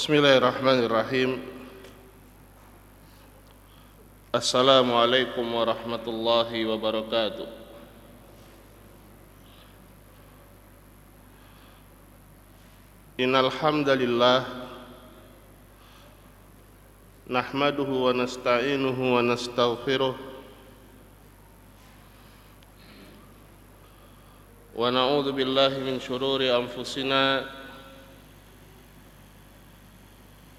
Bismillahirrahmanirrahim. Assalamualaikum warahmatullahi wabarakatuh. Innal hamdalillah nahmaduhu wa nasta'inuhu wa nastaghfiruh wa na'udzu billahi min shururi anfusina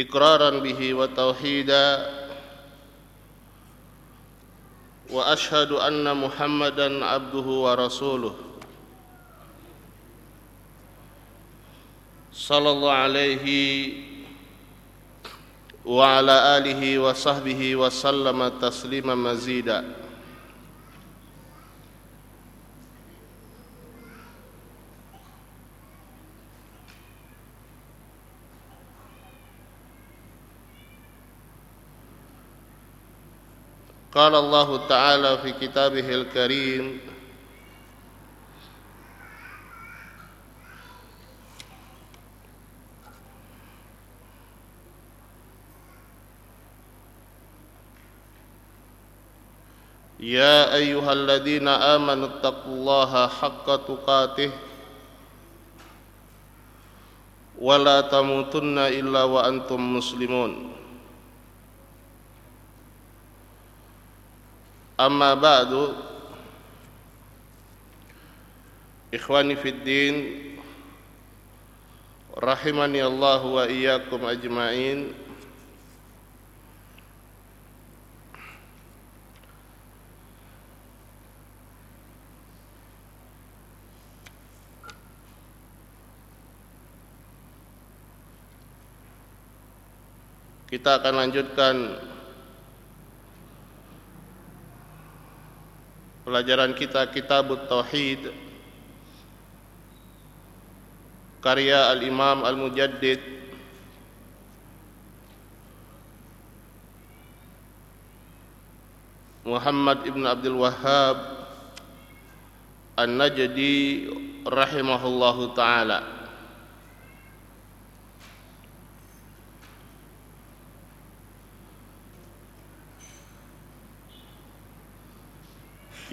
إقرارا به وتوحيدا. وأشهد أن محمدا عبده ورسوله. صلى الله عليه وعلى آله وصحبه وسلم تسليما مزيدا. قال الله تعالى في كتابه الكريم يا أيها الذين آمنوا اتقوا الله حق تقاته ولا تموتن إلا وأنتم مسلمون أما بعد إخواني في الدين رحمني الله وإياكم أجمعين Kita akan lanjutkan pelajaran kita Kitab Tauhid. Karya Al-Imam Al-Mujaddid. Muhammad Ibn Abdul Wahhab An-Najdi rahimahullahu taala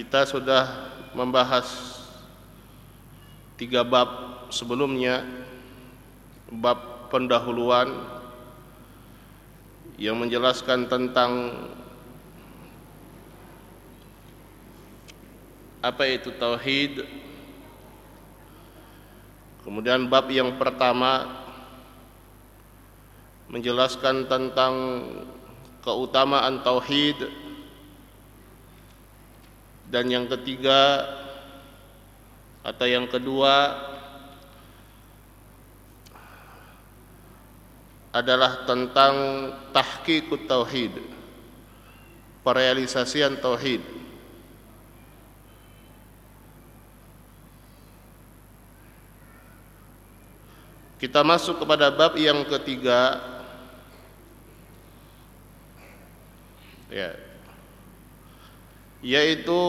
Kita sudah membahas tiga bab sebelumnya. Bab pendahuluan Yang menjelaskan tentang Apa itu Tauhid. Kemudian bab yang pertama Menjelaskan tentang keutamaan Tauhid dan yang ketiga atau yang kedua adalah tentang tahqiqut tauhid perealisasian tauhid. Kita masuk kepada bab yang ketiga. Ya yaitu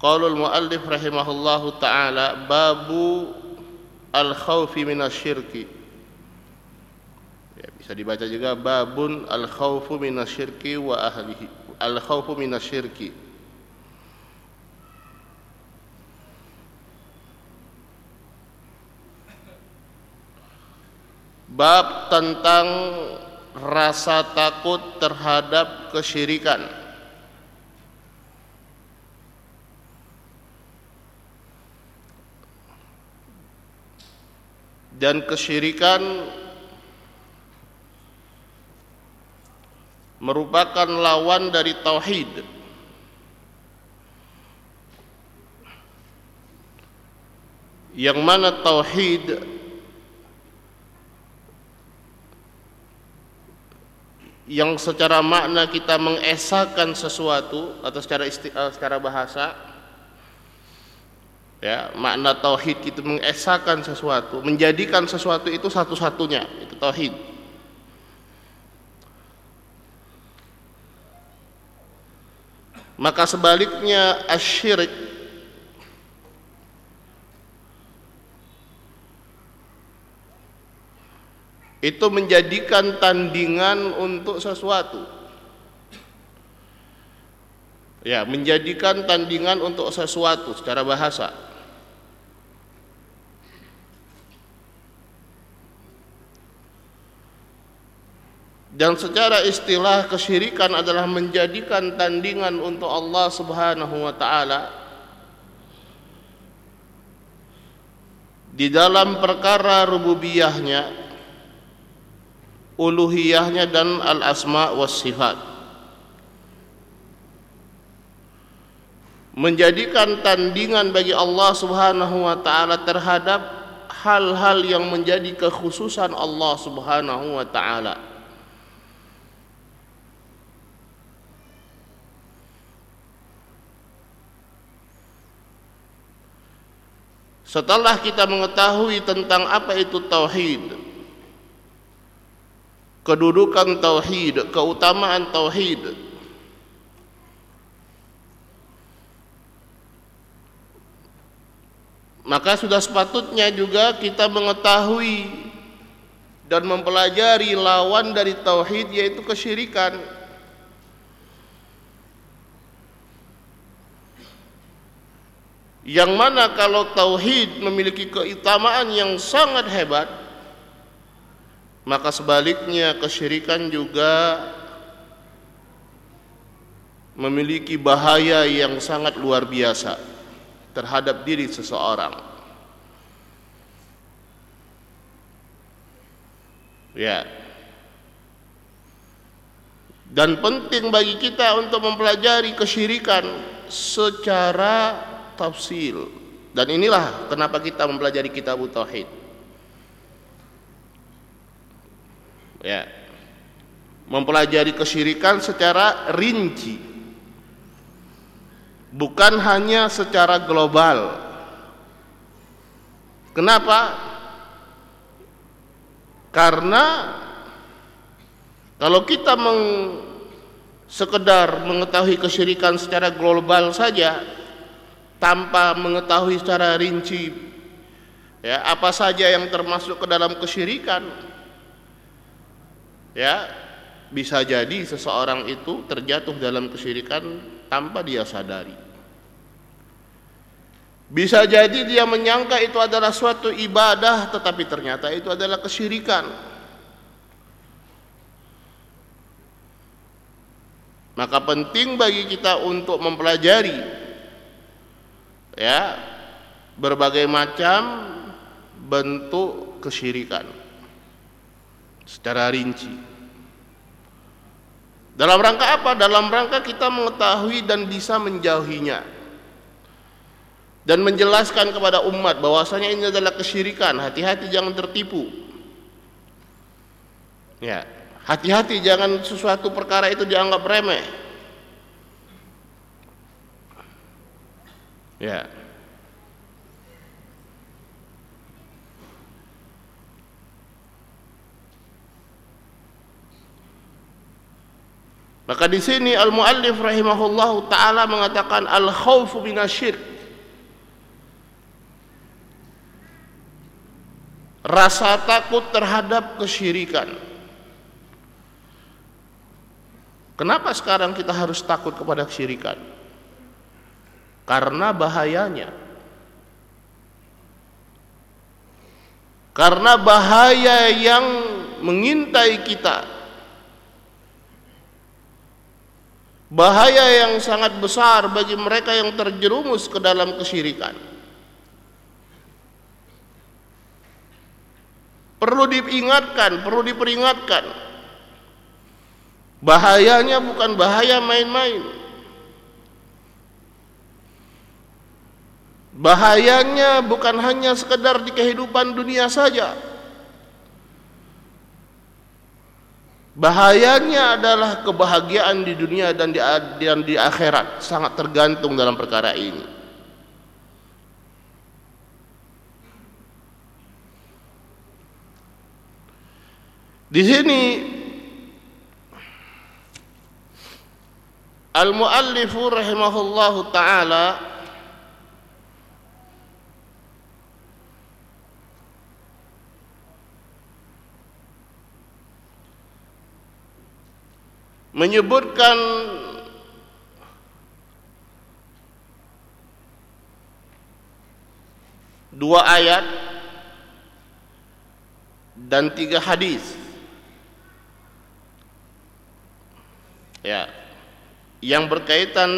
Qaulul muallif rahimahullahu taala babu al-khaufi minasyirki. Bisa dibaca juga babun al khawfu minasyirki wa ahlihi al khawfu minasyirki. Bab tentang rasa takut terhadap kesyirikan. Dan kesyirikan merupakan lawan dari tauhid. Yang mana tauhid yang secara makna kita mengesahkan sesuatu atau secara isti, uh, secara bahasa ya makna tauhid itu mengesahkan sesuatu menjadikan sesuatu itu satu-satunya itu tauhid. Maka sebaliknya asyirik itu menjadikan tandingan untuk sesuatu. Ya menjadikan tandingan untuk sesuatu secara bahasa. Dan secara istilah kesyirikan adalah menjadikan tandingan untuk Allah Subhanahu wa taala. Di dalam perkara rububiyahnya uluhiyahnya dan al-asma was sifat menjadikan tandingan bagi Allah Subhanahu wa taala terhadap hal-hal yang menjadi kekhususan Allah Subhanahu wa taala. Setelah kita mengetahui tentang apa itu tauhid, kedudukan tauhid, keutamaan tauhid, maka sudah sepatutnya juga kita mengetahui dan mempelajari lawan dari tauhid yaitu kesyirikan. yang mana kalau tauhid memiliki keutamaan yang sangat hebat maka sebaliknya kesyirikan juga memiliki bahaya yang sangat luar biasa terhadap diri seseorang. Ya. Dan penting bagi kita untuk mempelajari kesyirikan secara tafsil. Dan inilah kenapa kita mempelajari kitab tauhid ya. Mempelajari kesyirikan secara rinci. Bukan hanya secara global. Kenapa? Karena kalau kita meng, sekedar mengetahui kesyirikan secara global saja tanpa mengetahui secara rinci ya apa saja yang termasuk ke dalam kesyirikan ya bisa jadi seseorang itu terjatuh dalam kesyirikan tanpa dia sadari. Bisa jadi dia menyangka itu adalah suatu ibadah tetapi ternyata itu adalah kesyirikan. Maka penting bagi kita untuk mempelajari ya berbagai macam bentuk kesyirikan secara rinci. Dalam rangka apa? Dalam rangka kita mengetahui dan bisa menjauhinya. Dan menjelaskan kepada umat bahwasanya ini adalah kesyirikan. Hati-hati jangan tertipu. Ya, hati-hati jangan sesuatu perkara itu dianggap remeh. Ya. Maka di sini al-muallif rahimahullahu taala mengatakan al-khaufu minasyirk. Rasa takut terhadap kesyirikan. Kenapa sekarang kita harus takut kepada kesyirikan? Karena bahayanya. Karena bahaya yang mengintai kita. Bahaya yang sangat besar bagi mereka yang terjerumus ke dalam kesyirikan. Perlu diingatkan, perlu diperingatkan. Bahayanya bukan bahaya main-main. Bahayanya bukan hanya sekedar di kehidupan dunia saja. Bahayanya adalah kebahagiaan di dunia dan di, dan di akhirat sangat tergantung dalam perkara ini. Di sini Al-muallifu rahimahullahu taala menyebutkan dua ayat dan tiga hadis. Ya yang berkaitan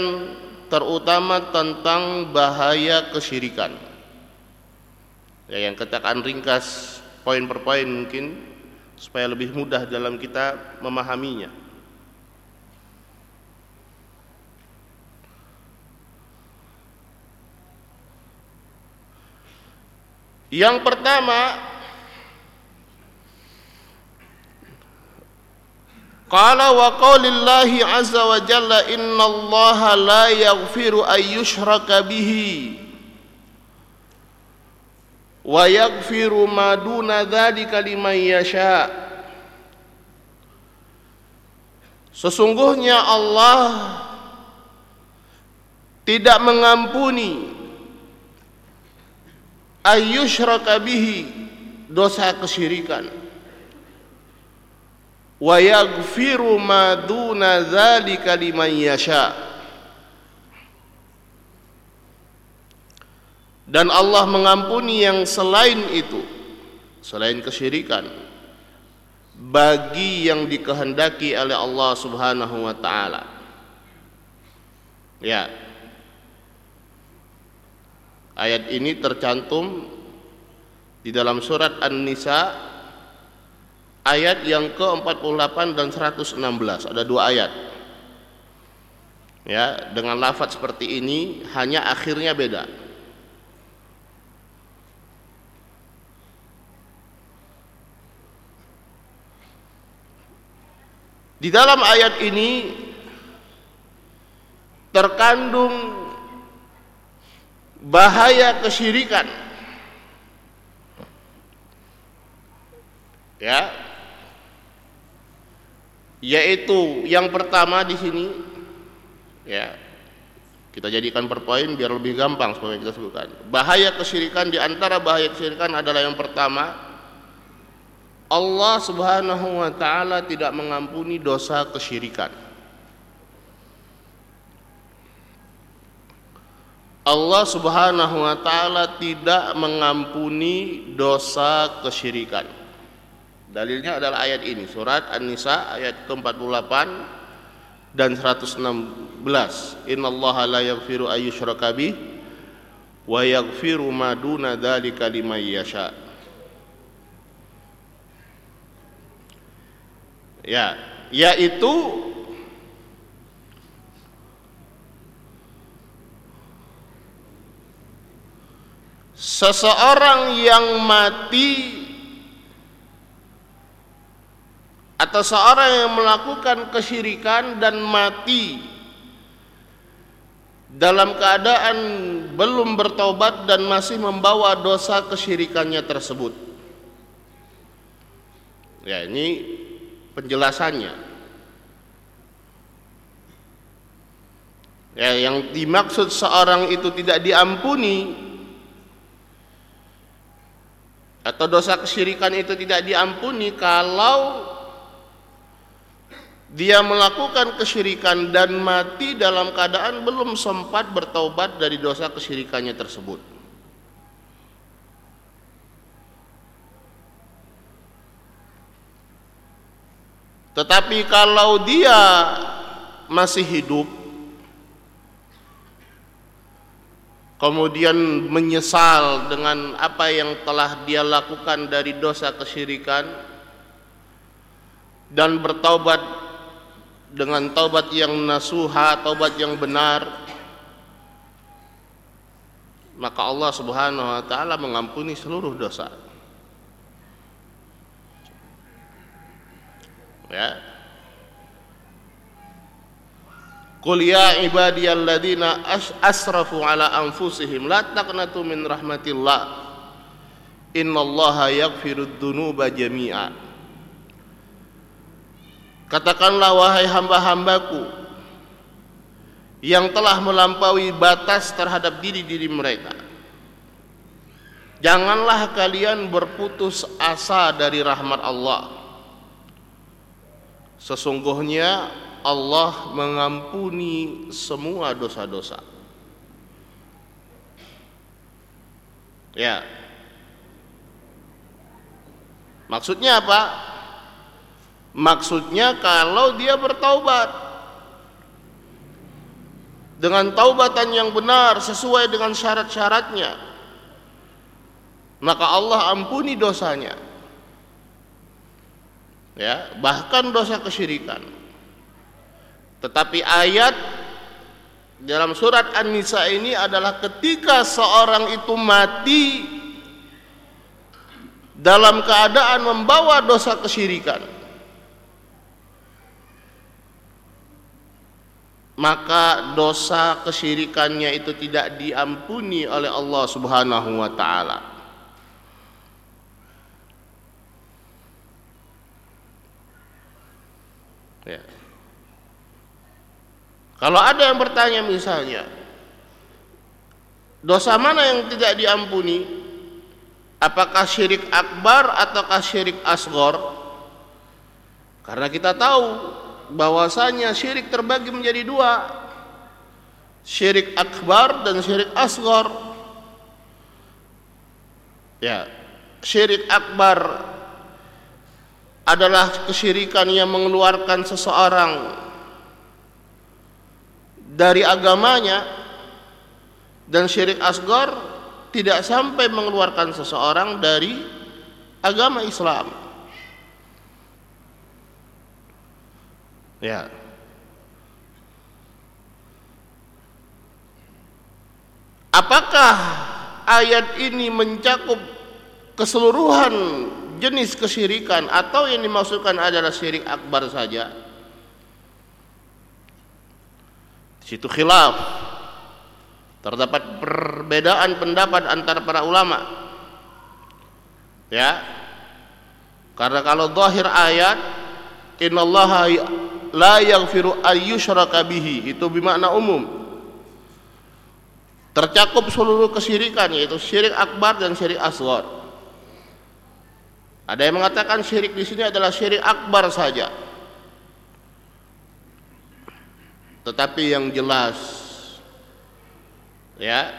terutama tentang bahaya kesyirikan. Ya yang katakan ringkas poin per poin mungkin supaya lebih mudah dalam kita memahaminya Yang pertama Qala wa qaulillahi azza wa jalla innallaha la yaghfiru ay yushraka bihi wa yaghfiru ma duna dzalika liman yasha. Sesungguhnya Allah tidak mengampuni ayyushraka bihi dosa kesyirikan. Wa yaghfiru ma duna dzalika liman yasha. Dan Allah mengampuni yang selain itu selain kesyirikan bagi yang dikehendaki oleh Allah Subhanahu wa taala. Ya Ayat ini tercantum di dalam surat An-Nisa ayat yang ke-48 dan 116. Ada dua ayat. Ya, dengan lafaz seperti ini hanya akhirnya beda. Di dalam ayat ini terkandung bahaya kesyirikan. Ya. Yaitu yang pertama di sini ya. Kita jadikan per poin biar lebih gampang supaya kita sebutkan. Bahaya kesyirikan di antara bahaya kesyirikan adalah yang pertama Allah Subhanahu wa taala tidak mengampuni dosa kesyirikan Allah Subhanahu wa taala tidak mengampuni dosa kesyirikan. Dalilnya adalah ayat ini, surat An-Nisa ayat ke-48 dan 116. Innallaha la yaghfiru ayyushraka bih wa yaghfiru ma duna dzalika liman yasha. Ya, yaitu seseorang yang mati atau seorang yang melakukan kesyirikan dan mati dalam keadaan belum bertobat dan masih membawa dosa kesyirikannya tersebut. Ya, ini penjelasannya. Ya, yang dimaksud seorang itu tidak diampuni atau dosa kesyirikan itu tidak diampuni kalau dia melakukan kesyirikan dan mati dalam keadaan belum sempat bertaubat dari dosa kesyirikannya tersebut. Tetapi kalau dia masih hidup kemudian menyesal dengan apa yang telah dia lakukan dari dosa kesyirikan dan bertaubat dengan taubat yang nasuha, taubat yang benar, maka Allah Subhanahu wa taala mengampuni seluruh dosa. Ya. Qul ya ibadiyalladzina asrafu ala anfusihim la taqnatu min rahmatillah. Innallaha yaghfirud dzunuba jami'a. Katakanlah wahai hamba-hambaku yang telah melampaui batas terhadap diri-diri mereka. Janganlah kalian berputus asa dari rahmat Allah. Sesungguhnya Allah mengampuni semua dosa-dosa. Ya. Maksudnya apa? Maksudnya kalau dia bertaubat dengan taubatan yang benar sesuai dengan syarat-syaratnya maka Allah ampuni dosanya ya bahkan dosa kesyirikan tetapi ayat dalam surat An-Nisa ini adalah ketika seorang itu mati dalam keadaan membawa dosa kesyirikan maka dosa kesyirikannya itu tidak diampuni oleh Allah Subhanahu wa taala. Ya. Kalau ada yang bertanya misalnya, dosa mana yang tidak diampuni? Apakah syirik akbar ataukah syirik asgor? Karena kita tahu bahwasanya syirik terbagi menjadi dua syirik akbar dan syirik asgar ya syirik akbar adalah kesyirikan yang mengeluarkan seseorang dari agamanya dan syirik asgar tidak sampai mengeluarkan seseorang dari agama Islam Ya. Apakah ayat ini mencakup keseluruhan jenis kesyirikan atau yang dimaksudkan adalah syirik akbar saja? Di situ khilaf. Terdapat perbedaan pendapat antara para ulama. Ya. Karena kalau zahir ayat innallaha la yaghfiru ayyushraka bihi itu bermakna umum tercakup seluruh kesyirikan yaitu syirik akbar dan syirik asghar ada yang mengatakan syirik di sini adalah syirik akbar saja tetapi yang jelas ya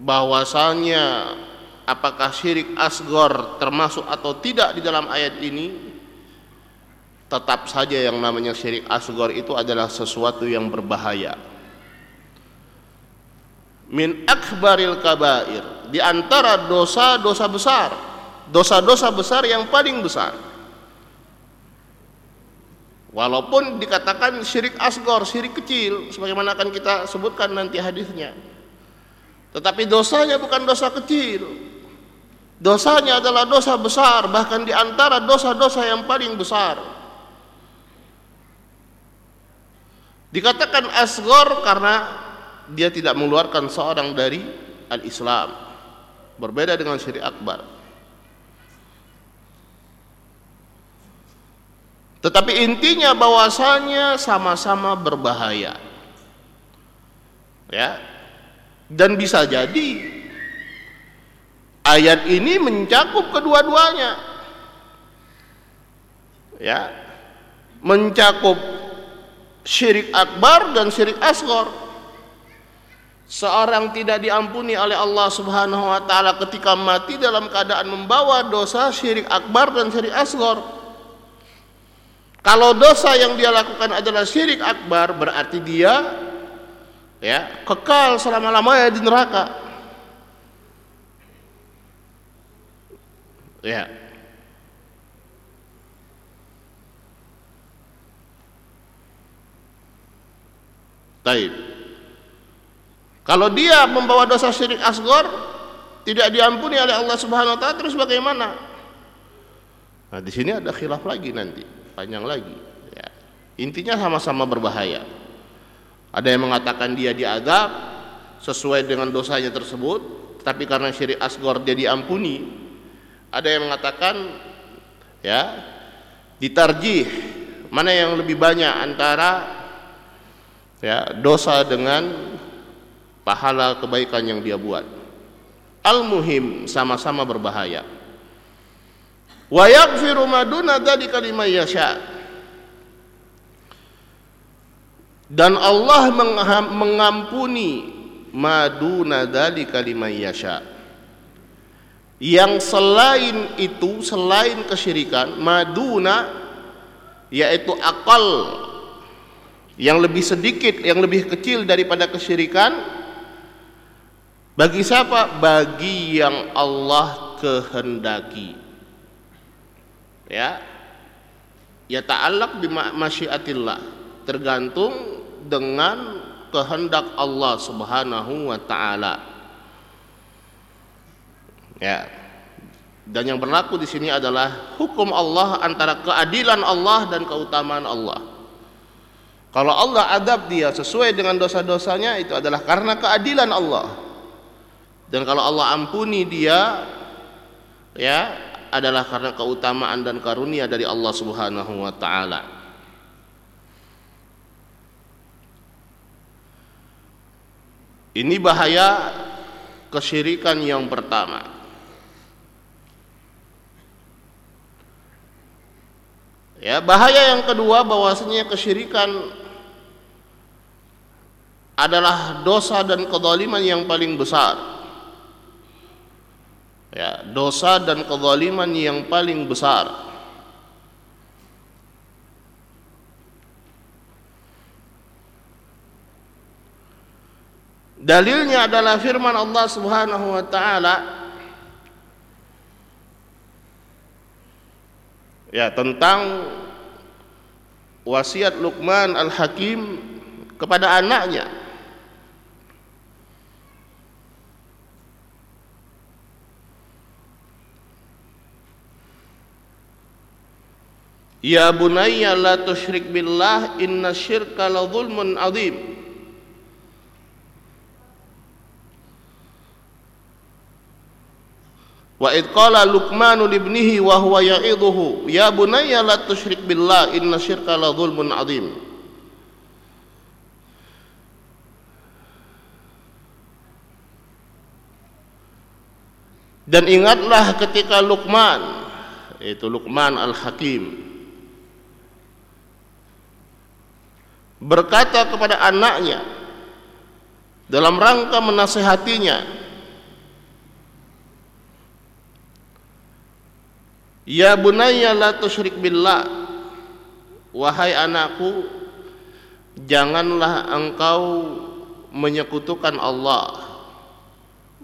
bahwasanya apakah syirik asgor termasuk atau tidak di dalam ayat ini tetap saja yang namanya syirik asgor itu adalah sesuatu yang berbahaya. Min akbaril kabair di antara dosa-dosa besar dosa-dosa besar yang paling besar walaupun dikatakan syirik asgor syirik kecil sebagaimana akan kita sebutkan nanti hadisnya tetapi dosanya bukan dosa kecil dosanya adalah dosa besar bahkan di antara dosa-dosa yang paling besar Dikatakan asgor karena dia tidak mengeluarkan seorang dari al-Islam. Berbeda dengan syirik akbar. Tetapi intinya bahwasanya sama-sama berbahaya. Ya. Dan bisa jadi ayat ini mencakup kedua-duanya. Ya. mencakup syirik akbar dan syirik asghar. Seorang tidak diampuni oleh Allah Subhanahu wa taala ketika mati dalam keadaan membawa dosa syirik akbar dan syirik asghar. Kalau dosa yang dia lakukan adalah syirik akbar berarti dia ya kekal selama-lamanya di neraka. Ya. Taib. Kalau dia membawa dosa syirik asgor tidak diampuni oleh Allah Subhanahu wa taala terus bagaimana? Nah, di sini ada khilaf lagi nanti, panjang lagi ya. Intinya sama-sama berbahaya. Ada yang mengatakan dia diadab sesuai dengan dosanya tersebut, tapi karena syirik asgor dia diampuni. Ada yang mengatakan ya ditarjih mana yang lebih banyak antara ya dosa dengan pahala kebaikan yang dia buat al-muhim sama-sama berbahaya wa yaghfiru ma duna dzalika liman yasha dan Allah mengampuni maduna dzalika liman yasha yang selain itu selain kesyirikan maduna yaitu akal yang lebih sedikit, yang lebih kecil daripada kesyirikan bagi siapa? Bagi yang Allah kehendaki. Ya. Ya ta'allaq bi masyiatillah, tergantung dengan kehendak Allah Subhanahu wa taala. Ya. Dan yang berlaku di sini adalah hukum Allah antara keadilan Allah dan keutamaan Allah. Kalau Allah adab dia sesuai dengan dosa-dosanya itu adalah karena keadilan Allah. Dan kalau Allah ampuni dia ya adalah karena keutamaan dan karunia dari Allah Subhanahu wa taala. Ini bahaya kesyirikan yang pertama. Ya, bahaya yang kedua bahwasanya kesyirikan adalah dosa dan kezaliman yang paling besar. Ya, dosa dan kezaliman yang paling besar. Dalilnya adalah firman Allah Subhanahu wa taala ya tentang wasiat Luqman Al-Hakim kepada anaknya Ya bunayya la tusyrik billah inna syirka la zulmun azim Wa id qala Luqman libnihi wa huwa ya'idhuhu ya bunayya la tusyrik billah inna syirka la dzulmun adzim. Dan ingatlah ketika Luqman itu Luqman Al-Hakim berkata kepada anaknya dalam rangka menasehatinya Ya bunayya la tusyrik billah. Wahai anakku Janganlah engkau menyekutukan Allah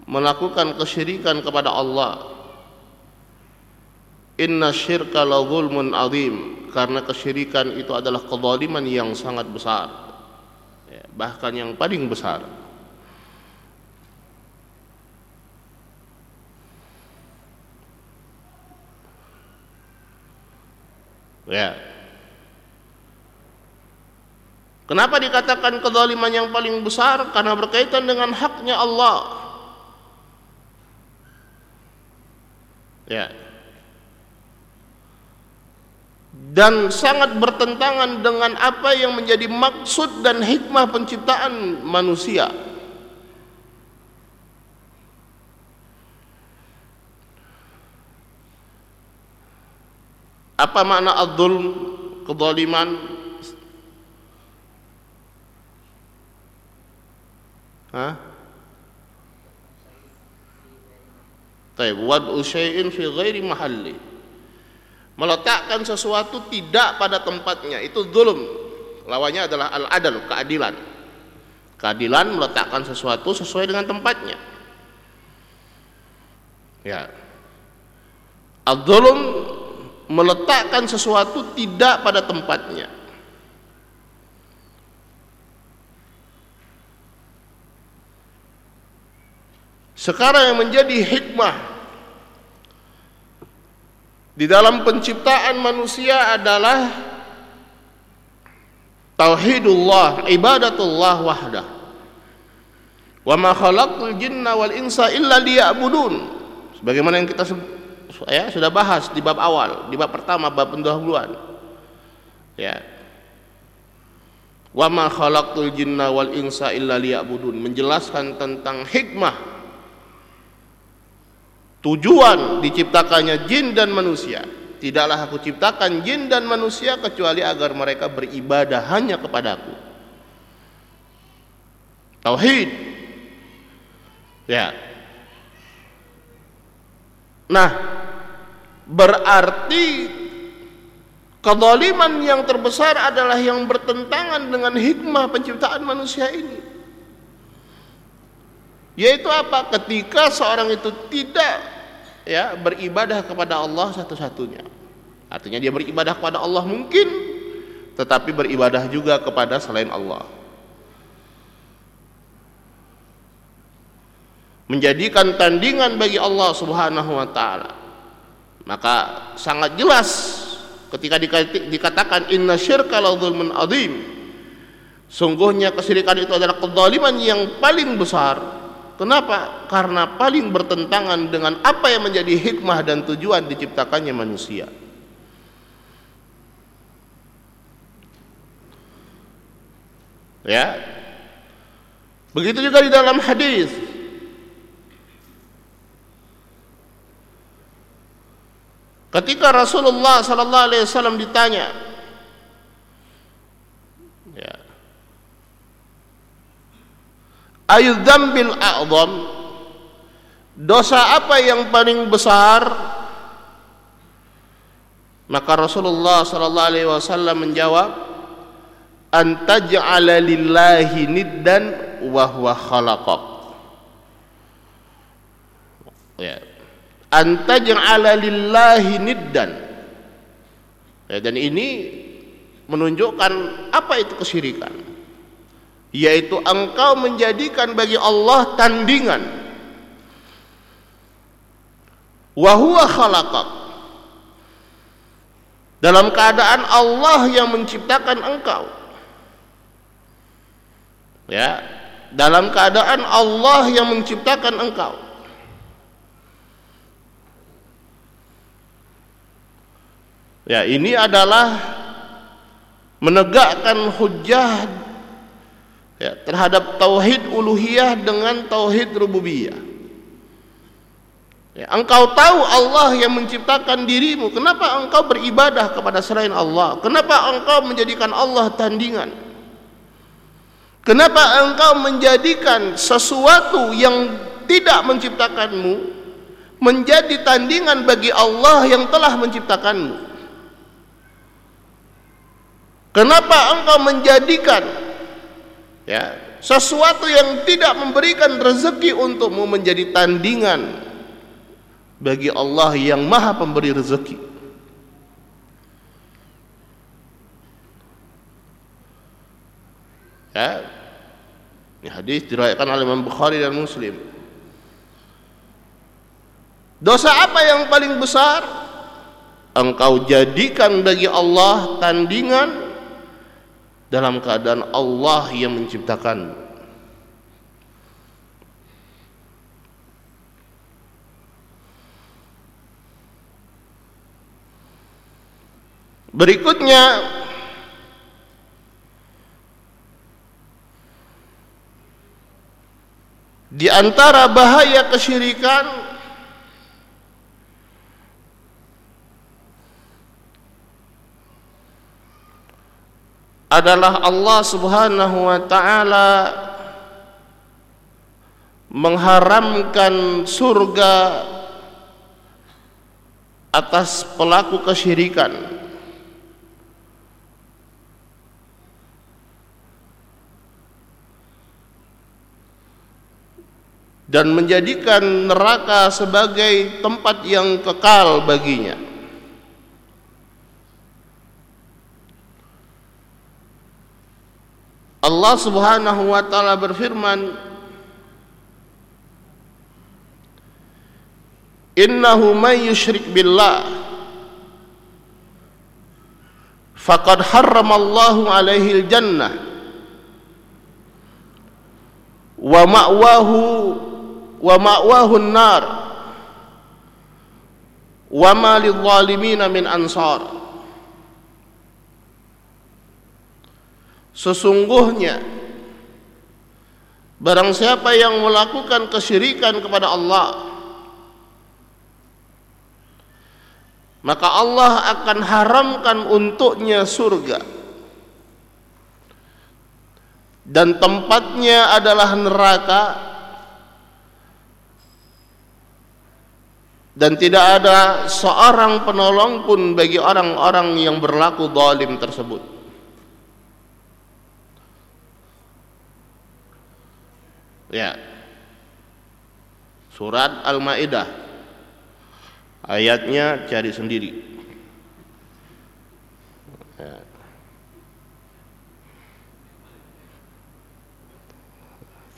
Melakukan kesyirikan kepada Allah. Inna syirka la zulmun azim Karena kesyirikan itu adalah kezaliman yang sangat besar ya, Bahkan yang paling besar Ya. Kenapa dikatakan kezaliman yang paling besar? Karena berkaitan dengan haknya Allah. Ya. Dan sangat bertentangan dengan apa yang menjadi maksud dan hikmah penciptaan manusia. Apa makna adzulm? kezaliman Hah? Taib wad'u syai'in fi ghairi mahalli. Meletakkan sesuatu tidak pada tempatnya itu zulm. Lawannya adalah al-adal, keadilan. Keadilan meletakkan sesuatu sesuai dengan tempatnya. Ya. Al-zulm meletakkan sesuatu tidak pada tempatnya. Sekarang yang menjadi hikmah di dalam penciptaan manusia adalah tauhidullah, ibadatullah wahdah. Wa ma khalaqtul jinna wal insa illa liya'budun. Sebagaimana yang kita ya, sudah bahas di bab awal, di bab pertama bab pendahuluan. Ya. Wa ma khalaqtul jinna wal insa illa liya'budun menjelaskan tentang hikmah Tujuan diciptakannya jin dan manusia. Tidaklah aku ciptakan jin dan manusia kecuali agar mereka beribadah hanya kepadaku. Tauhid. Ya. Nah, berarti kezaliman yang terbesar adalah yang bertentangan dengan hikmah penciptaan manusia ini. Yaitu apa? Ketika seorang itu tidak ya beribadah kepada Allah satu-satunya. Artinya dia beribadah kepada Allah mungkin tetapi beribadah juga kepada selain Allah. Menjadikan tandingan bagi Allah Subhanahu wa taala. Maka sangat jelas ketika dikatakan inna syirka la zulmun adzim. Sungguhnya kesyirikan itu adalah kezaliman yang paling besar Kenapa? Karena paling bertentangan dengan apa yang menjadi hikmah dan tujuan diciptakannya manusia. Ya. Begitu juga di dalam hadis. Ketika Rasulullah sallallahu alaihi wasallam ditanya, ayu dzambil a'zam. Dosa apa yang paling besar? Maka Rasulullah sallallahu alaihi wasallam menjawab antaj'ala lillahi niddan wa huwa khalaqak. Ya. Antaj'ala lillahi niddan. Ya, dan ini menunjukkan apa itu kesyirikan yaitu engkau menjadikan bagi Allah tandingan. Wa huwa khalaqak. Dalam keadaan Allah yang menciptakan engkau. Ya dalam keadaan Allah yang menciptakan engkau. Ya ini adalah menegakkan hujah ya, terhadap tauhid uluhiyah dengan tauhid rububiyah. Ya, engkau tahu Allah yang menciptakan dirimu, kenapa engkau beribadah kepada selain Allah? Kenapa engkau menjadikan Allah tandingan? Kenapa engkau menjadikan sesuatu yang tidak menciptakanmu menjadi tandingan bagi Allah yang telah menciptakanmu? Kenapa engkau menjadikan ya sesuatu yang tidak memberikan rezeki untukmu menjadi tandingan bagi Allah yang maha pemberi rezeki. Ya ini hadis diriwayatkan oleh Imam Bukhari dan Muslim. Dosa apa yang paling besar? Engkau jadikan bagi Allah tandingan dalam keadaan Allah yang menciptakan. Berikutnya di antara bahaya kesyirikan adalah Allah Subhanahu wa taala mengharamkan surga atas pelaku kesyirikan. Dan menjadikan neraka sebagai tempat yang kekal baginya Allah Subhanahu wa taala berfirman Innahu may yushrik billah faqad harramallahu alaihi al-jannah wa ma'wahu wa ma'wahu an-nar wa ma lidh-dhalimin min ansar Sesungguhnya barang siapa yang melakukan kesyirikan kepada Allah maka Allah akan haramkan untuknya surga. Dan tempatnya adalah neraka. Dan tidak ada seorang penolong pun bagi orang-orang yang berlaku zalim tersebut Ya. Surat Al-Maidah. Ayatnya cari sendiri. Ya.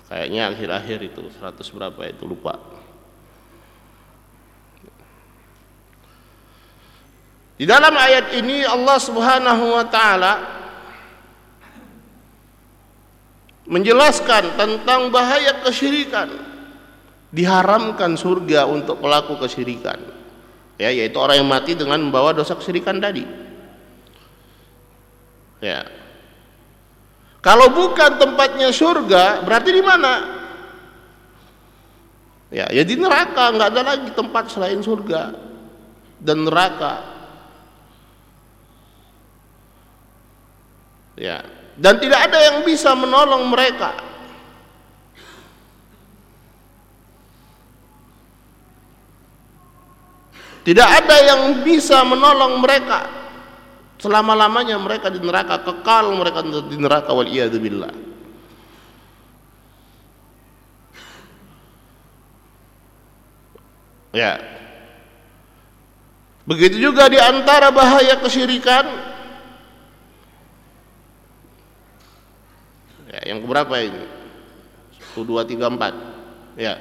Kayaknya akhir-akhir itu 100 berapa itu lupa. Di dalam ayat ini Allah Subhanahu wa taala menjelaskan tentang bahaya kesyirikan. Diharamkan surga untuk pelaku kesyirikan. Ya yaitu orang yang mati dengan membawa dosa kesyirikan tadi. Ya. Kalau bukan tempatnya surga berarti di mana? Ya ya di neraka nggak ada lagi tempat selain surga dan neraka. Ya dan tidak ada yang bisa menolong mereka. Tidak ada yang bisa menolong mereka selama-lamanya mereka di neraka kekal mereka di neraka wal billah. Ya. Begitu juga di antara bahaya kesyirikan berapa ini? 1 2 3 4. Ya.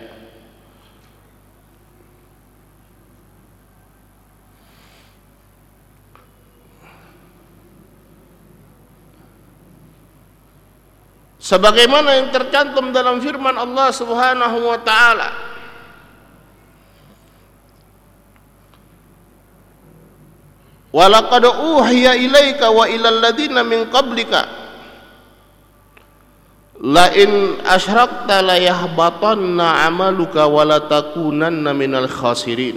Sebagaimana yang tercantum dalam firman Allah Subhanahu wa taala Walaqad uhiya ilaika wa ilal ladina min qablika La in asyrakta la yahbatanna amaluka wa la takunanna minal khasirin.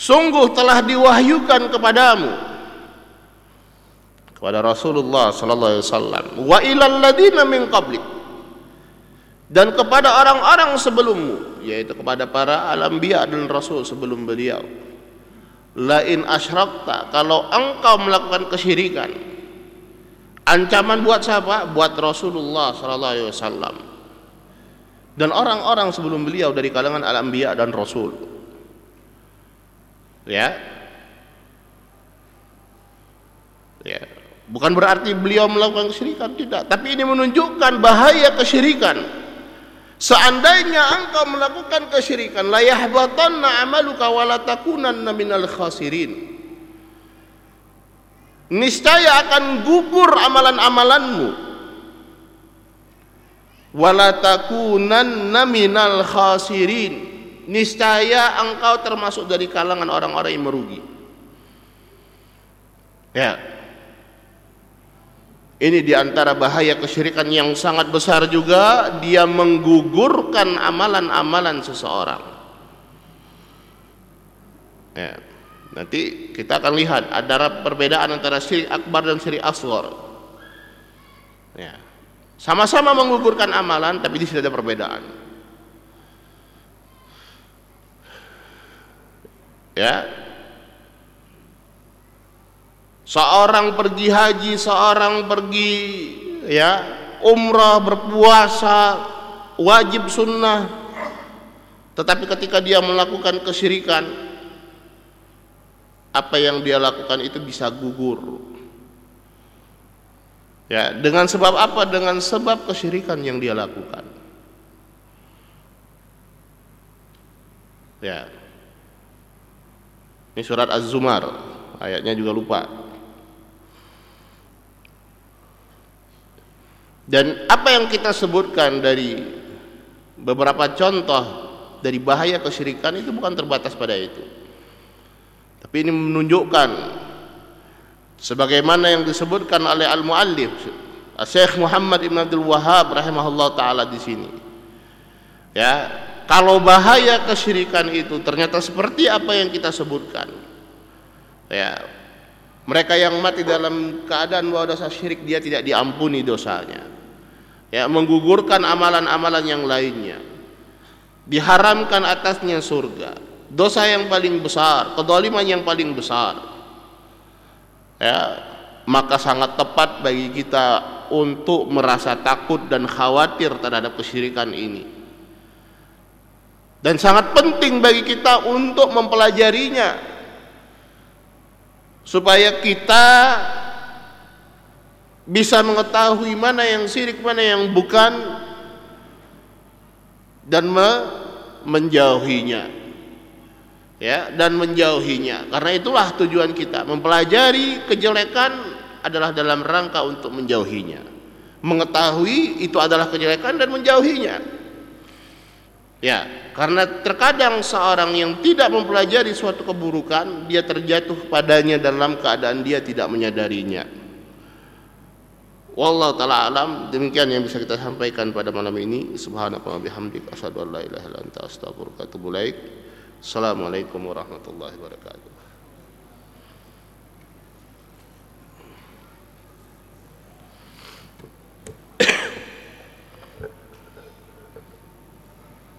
Sungguh telah diwahyukan kepadamu kepada Rasulullah sallallahu alaihi wasallam wa ilal ladina min qablik dan kepada orang-orang sebelummu yaitu kepada para alambiya dan rasul sebelum beliau lain asyrakta kalau engkau melakukan kesyirikan ancaman buat siapa? Buat Rasulullah sallallahu alaihi wasallam. Dan orang-orang sebelum beliau dari kalangan al-anbiya dan rasul. Ya. Ya. Bukan berarti beliau melakukan kesyirikan tidak. Tapi ini menunjukkan bahaya kesyirikan Seandainya engkau melakukan kesyirikan, la yahbatanna amaluka wa la takunanna minal khasirin. Niscaya akan gugur amalan-amalanmu. Wa la takunanna minal khasirin. Niscaya engkau termasuk dari kalangan orang-orang yang merugi. Ya. Ini di antara bahaya kesyirikan yang sangat besar juga dia menggugurkan amalan-amalan seseorang. Ya. Nanti kita akan lihat ada perbedaan antara syirik akbar dan syirik asghar. Ya. Sama-sama menggugurkan amalan tapi di sini ada perbedaan. Ya. Seorang pergi haji, seorang pergi ya umrah, berpuasa, wajib sunnah. Tetapi ketika dia melakukan kesyirikan, apa yang dia lakukan itu bisa gugur. Ya, dengan sebab apa? Dengan sebab kesyirikan yang dia lakukan. Ya. Ini surat Az-Zumar, ayatnya juga lupa. Dan apa yang kita sebutkan dari beberapa contoh dari bahaya kesyirikan itu bukan terbatas pada itu. Tapi ini menunjukkan sebagaimana yang disebutkan oleh al-muallif Syekh Muhammad Ibn Abdul Wahab rahimahullah taala di sini. Ya, kalau bahaya kesyirikan itu ternyata seperti apa yang kita sebutkan. Ya, mereka yang mati dalam keadaan bahwa dosa syirik dia tidak diampuni dosanya. Ya, menggugurkan amalan-amalan yang lainnya. Diharamkan atasnya surga dosa yang paling besar, kedoliman yang paling besar. Ya, maka sangat tepat bagi kita untuk merasa takut dan khawatir terhadap kesyirikan ini. Dan sangat penting bagi kita untuk mempelajarinya supaya kita bisa mengetahui mana yang syirik, mana yang bukan dan me menjauhinya. Ya dan menjauhinya. Karena itulah tujuan kita. Mempelajari kejelekan adalah dalam rangka untuk menjauhinya. Mengetahui itu adalah kejelekan dan menjauhinya. Ya karena terkadang seorang yang tidak mempelajari suatu keburukan dia terjatuh padanya dalam keadaan dia tidak menyadarinya Wallahu taala alam. Demikian yang bisa kita sampaikan pada malam ini. Subhanallah bihamdik asyhadu an la ilaha illa anta astaghfiruka wa atubu ilaik. Assalamualaikum warahmatullahi wabarakatuh